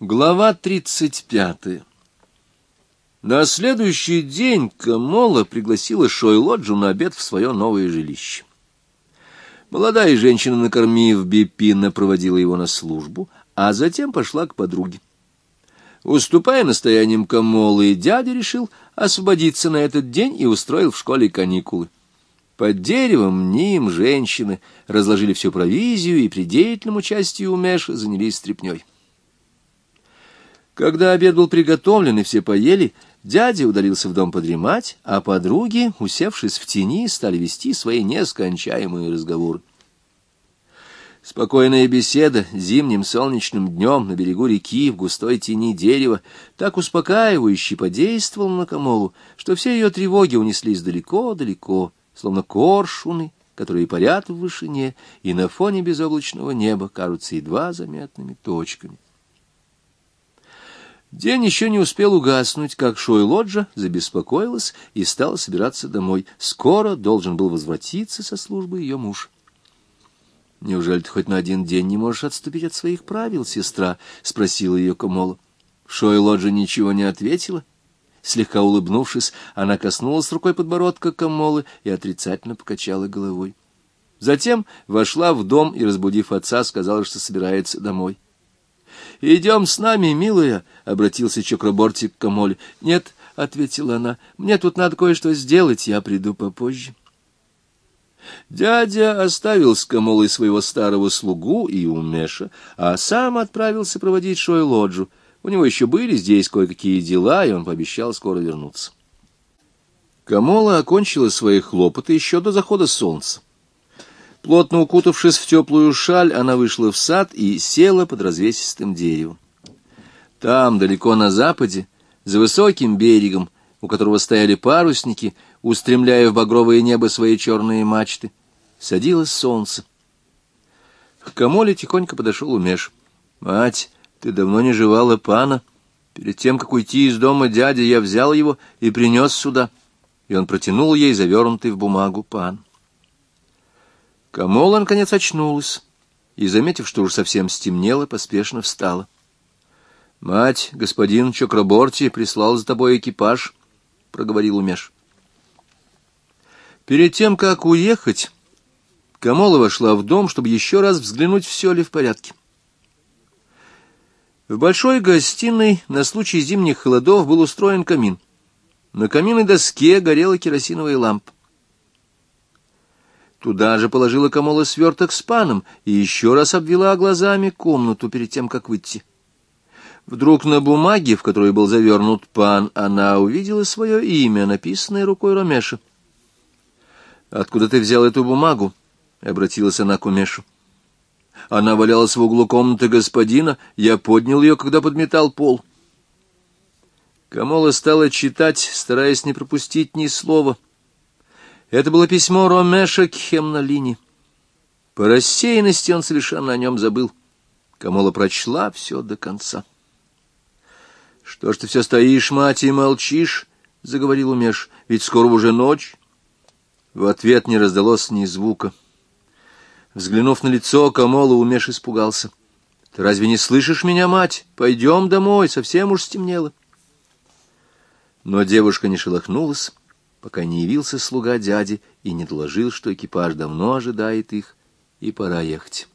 Глава тридцать пятая На следующий день Камола пригласила Шойлоджу на обед в свое новое жилище. Молодая женщина, накормив Бипина, проводила его на службу, а затем пошла к подруге. Уступая настояниям Камолы, дядя решил освободиться на этот день и устроил в школе каникулы. Под деревом ним женщины разложили всю провизию и при деятельном участии у Мэша занялись стряпнёй. Когда обед был приготовлен и все поели, дядя удалился в дом подремать, а подруги, усевшись в тени, стали вести свои нескончаемые разговоры. Спокойная беседа зимним солнечным днем на берегу реки в густой тени дерева так успокаивающе подействовала на Камолу, что все ее тревоги унеслись далеко-далеко, словно коршуны, которые парят в вышине и на фоне безоблачного неба кажутся едва заметными точками. День еще не успел угаснуть, как Шойлоджа забеспокоилась и стала собираться домой. Скоро должен был возвратиться со службы ее муж. «Неужели ты хоть на один день не можешь отступить от своих правил, сестра?» — спросила ее Комола. Шойлоджа ничего не ответила. Слегка улыбнувшись, она коснулась рукой подбородка Камолы и отрицательно покачала головой. Затем вошла в дом и, разбудив отца, сказала, что собирается домой. — Идем с нами, милая, — обратился Чокраборти к Камоле. — Нет, — ответила она, — мне тут надо кое-что сделать, я приду попозже. Дядя оставил с Камолой своего старого слугу и умеша, а сам отправился проводить Шойлоджу. У него еще были здесь кое-какие дела, и он пообещал скоро вернуться. Камола окончила свои хлопоты еще до захода солнца. Плотно укутавшись в теплую шаль, она вышла в сад и села под развесистым деревом. Там, далеко на западе, за высоким берегом, у которого стояли парусники, устремляя в багровое небо свои черные мачты, садилось солнце. К Камоле тихонько подошел Умеш. — Мать, ты давно не жевала пана. Перед тем, как уйти из дома дяди, я взял его и принес сюда. И он протянул ей завернутый в бумагу пан. Камола, наконец, очнулась и, заметив, что уж совсем стемнело, поспешно встала. — Мать, господин Чокраборти прислал за тобой экипаж, — проговорил Умеш. Перед тем, как уехать, Камола вошла в дом, чтобы еще раз взглянуть, все ли в порядке. В большой гостиной на случай зимних холодов был устроен камин. На каминной доске горела керосиновая лампа. Туда же положила Камола сверток с паном и еще раз обвела глазами комнату перед тем, как выйти. Вдруг на бумаге, в которой был завернут пан, она увидела свое имя, написанное рукой Ромеша. «Откуда ты взял эту бумагу?» — обратилась она к Умешу. Она валялась в углу комнаты господина, я поднял ее, когда подметал пол. Камола стала читать, стараясь не пропустить ни слова — это было письмо Ромеша к Хемнолине. По рассеянности он совершенно о нем забыл. Камола прочла все до конца. — Что ж ты все стоишь, мать, и молчишь? — заговорил Умеш. — Ведь скоро уже ночь. В ответ не раздалось ни звука. Взглянув на лицо, Камола Умеш испугался. — Ты разве не слышишь меня, мать? Пойдем домой, совсем уж стемнело. Но девушка не шелохнулась пока не явился слуга дяди и не доложил, что экипаж давно ожидает их, и пора ехать.